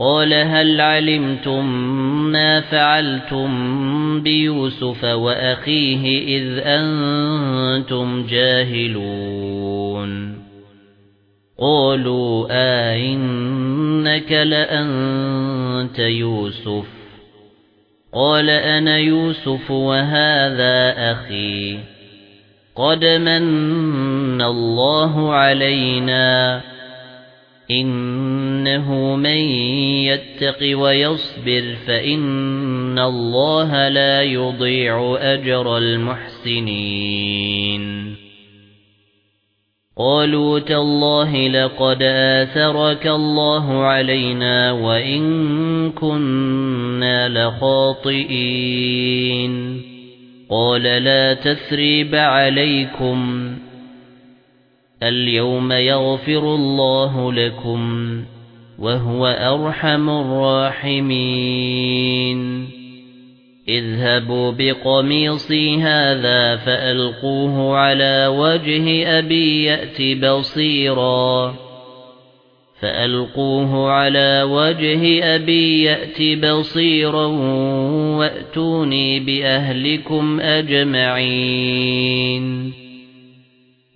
قَالَ هَلْ عَلِمْتُمْ مَا فَعَلْتُمْ بِيُوسُفَ وَأَخِيهِ إِذْ أَنْتُمْ جَاهِلُونَ؟ قَالُوا أَإِنَّكَ لَأَنْتَ يُوسُفُ. قَالَ أَنَا يُوسُفُ وَهَذَا أَخِي. قَدْ مَنَّ اللَّهُ عَلَيْنَا. إِنَّهُ مَن يَتَّقِ وَيَصْبِرْ فَإِنَّ اللَّهَ لَا يُضِيعُ أَجْرَ الْمُحْسِنِينَ. قَالُوا تَاللَّهِ لَقَدْ آثَرَكَ اللَّهُ عَلَيْنَا وَإِن كُنَّا لَخَاطِئِينَ. قَالَ لَا تَثْرِيبَ عَلَيْكُمْ. الْيَوْمَ يَغْفِرُ اللَّهُ لَكُمْ وَهُوَ أَرْحَمُ الرَّاحِمِينَ. اذهبوا بقميصي هذا فألقوه على وجه أبي يأتي بصيرا. فألقوه على وجه أبي يأتي بصيرا وأتوني بأهلكم أجمعين.